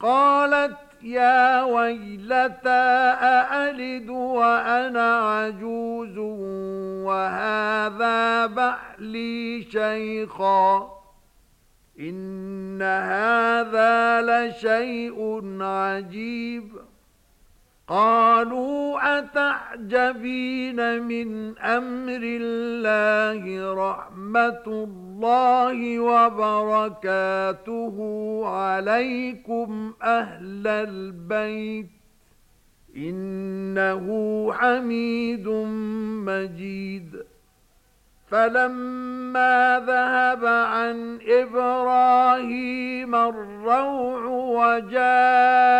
قالت يا ويلتى أألد وأنا عجوز وهذا بألي شيخا إن هذا لشيء عجيب قالوا أتعجبين من أمر الله رحمة الله وبركاته عليكم أهل البيت إنه حميد مجيد فَلَمَّا ذَهَبَ عَن إِبْرَاهِيمَ الرَّوْعُ وَجَاءَ